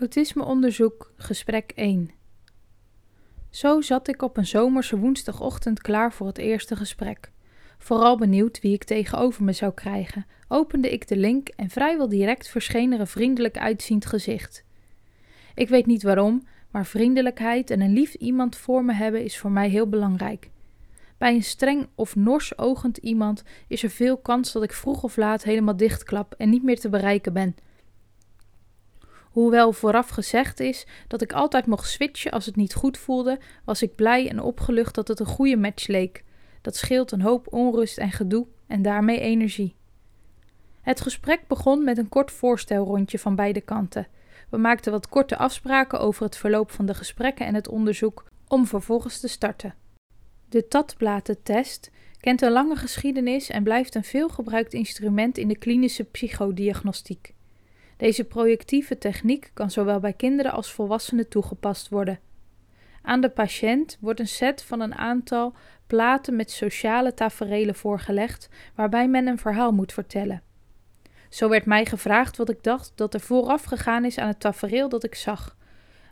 Autismeonderzoek, gesprek 1. Zo zat ik op een zomerse woensdagochtend klaar voor het eerste gesprek. Vooral benieuwd wie ik tegenover me zou krijgen, opende ik de link en vrijwel direct verscheen er een vriendelijk uitziend gezicht. Ik weet niet waarom, maar vriendelijkheid en een lief iemand voor me hebben is voor mij heel belangrijk. Bij een streng of nors ogend iemand is er veel kans dat ik vroeg of laat helemaal dichtklap en niet meer te bereiken ben. Hoewel vooraf gezegd is dat ik altijd mocht switchen als het niet goed voelde, was ik blij en opgelucht dat het een goede match leek. Dat scheelt een hoop onrust en gedoe en daarmee energie. Het gesprek begon met een kort voorstelrondje van beide kanten. We maakten wat korte afspraken over het verloop van de gesprekken en het onderzoek, om vervolgens te starten. De tatblatentest kent een lange geschiedenis en blijft een veelgebruikt instrument in de klinische psychodiagnostiek. Deze projectieve techniek kan zowel bij kinderen als volwassenen toegepast worden. Aan de patiënt wordt een set van een aantal platen met sociale taferelen voorgelegd, waarbij men een verhaal moet vertellen. Zo werd mij gevraagd wat ik dacht dat er vooraf gegaan is aan het tafereel dat ik zag,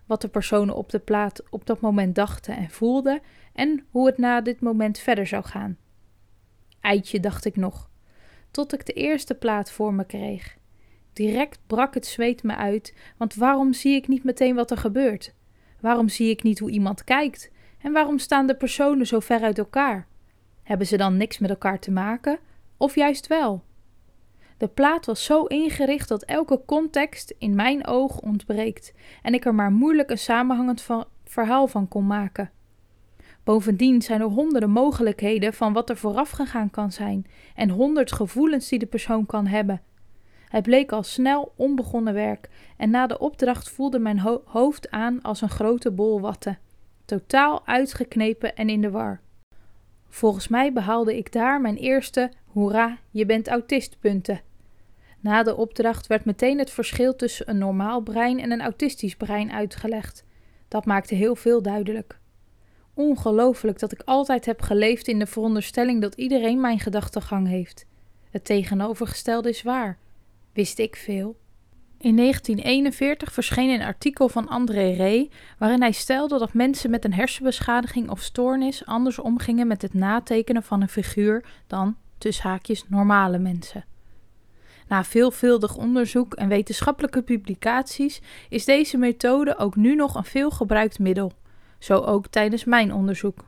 wat de personen op de plaat op dat moment dachten en voelden en hoe het na dit moment verder zou gaan. Eitje, dacht ik nog, tot ik de eerste plaat voor me kreeg. Direct brak het zweet me uit, want waarom zie ik niet meteen wat er gebeurt? Waarom zie ik niet hoe iemand kijkt? En waarom staan de personen zo ver uit elkaar? Hebben ze dan niks met elkaar te maken? Of juist wel? De plaat was zo ingericht dat elke context in mijn oog ontbreekt en ik er maar moeilijk een samenhangend verhaal van kon maken. Bovendien zijn er honderden mogelijkheden van wat er vooraf gegaan kan zijn en honderd gevoelens die de persoon kan hebben. Het bleek al snel onbegonnen werk en na de opdracht voelde mijn hoofd aan als een grote bol watten, totaal uitgeknepen en in de war. Volgens mij behaalde ik daar mijn eerste hoera, je bent autist punten. Na de opdracht werd meteen het verschil tussen een normaal brein en een autistisch brein uitgelegd. Dat maakte heel veel duidelijk. Ongelooflijk dat ik altijd heb geleefd in de veronderstelling dat iedereen mijn gedachtegang heeft. Het tegenovergestelde is waar. Wist ik veel. In 1941 verscheen een artikel van André Rey waarin hij stelde dat mensen met een hersenbeschadiging of stoornis anders omgingen met het natekenen van een figuur dan, tussen haakjes, normale mensen. Na veelvuldig onderzoek en wetenschappelijke publicaties is deze methode ook nu nog een veelgebruikt middel, zo ook tijdens mijn onderzoek.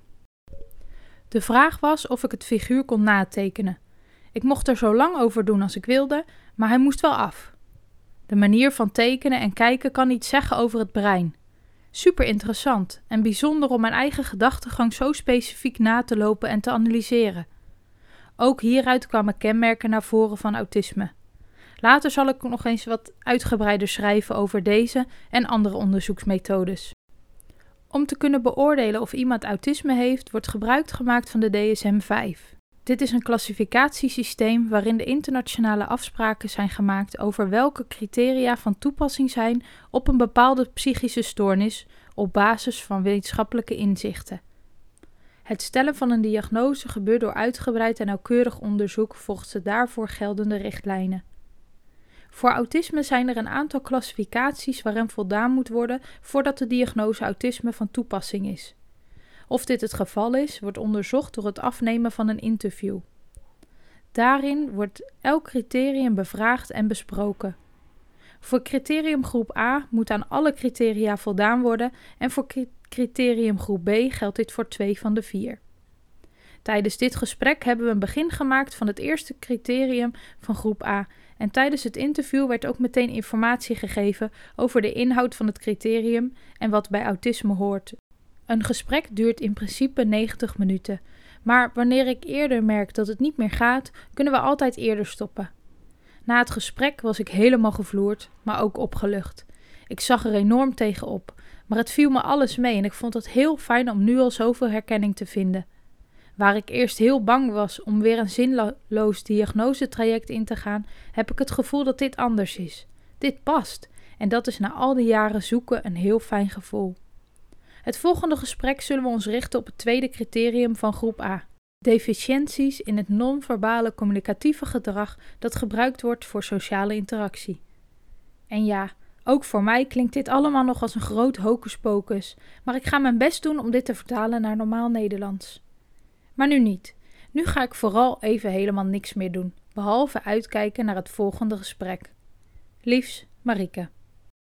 De vraag was of ik het figuur kon natekenen. Ik mocht er zo lang over doen als ik wilde, maar hij moest wel af. De manier van tekenen en kijken kan iets zeggen over het brein. Super interessant en bijzonder om mijn eigen gedachtegang zo specifiek na te lopen en te analyseren. Ook hieruit kwamen kenmerken naar voren van autisme. Later zal ik nog eens wat uitgebreider schrijven over deze en andere onderzoeksmethodes. Om te kunnen beoordelen of iemand autisme heeft, wordt gebruik gemaakt van de DSM-5. Dit is een klassificatiesysteem waarin de internationale afspraken zijn gemaakt over welke criteria van toepassing zijn op een bepaalde psychische stoornis op basis van wetenschappelijke inzichten. Het stellen van een diagnose gebeurt door uitgebreid en nauwkeurig onderzoek volgens de daarvoor geldende richtlijnen. Voor autisme zijn er een aantal klassificaties waarin voldaan moet worden voordat de diagnose autisme van toepassing is. Of dit het geval is, wordt onderzocht door het afnemen van een interview. Daarin wordt elk criterium bevraagd en besproken. Voor criterium groep A moet aan alle criteria voldaan worden en voor criterium groep B geldt dit voor twee van de vier. Tijdens dit gesprek hebben we een begin gemaakt van het eerste criterium van groep A en tijdens het interview werd ook meteen informatie gegeven over de inhoud van het criterium en wat bij autisme hoort. Een gesprek duurt in principe 90 minuten, maar wanneer ik eerder merk dat het niet meer gaat, kunnen we altijd eerder stoppen. Na het gesprek was ik helemaal gevloerd, maar ook opgelucht. Ik zag er enorm tegenop, maar het viel me alles mee en ik vond het heel fijn om nu al zoveel herkenning te vinden. Waar ik eerst heel bang was om weer een zinloos diagnosetraject in te gaan, heb ik het gevoel dat dit anders is. Dit past. En dat is na al die jaren zoeken een heel fijn gevoel. Het volgende gesprek zullen we ons richten op het tweede criterium van groep A. Deficiënties in het non-verbale communicatieve gedrag dat gebruikt wordt voor sociale interactie. En ja, Ook voor mij klinkt dit allemaal nog als een groot hocuspocus, maar ik ga mijn best doen om dit te vertalen naar normaal Nederlands. Maar nu niet. Nu ga ik vooral even helemaal niks meer doen, behalve uitkijken naar het volgende gesprek. Liefs, Marike.